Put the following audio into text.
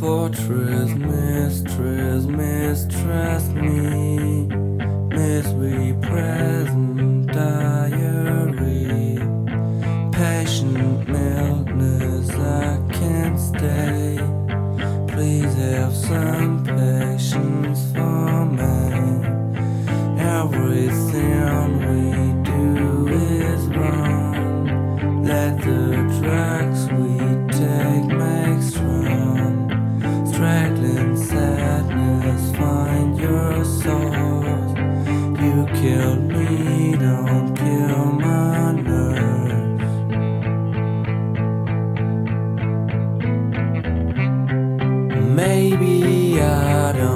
Fortress, mistress, mistrust me. Straggling sadness, find your source. You kill me, don't kill my nerves. Maybe I don't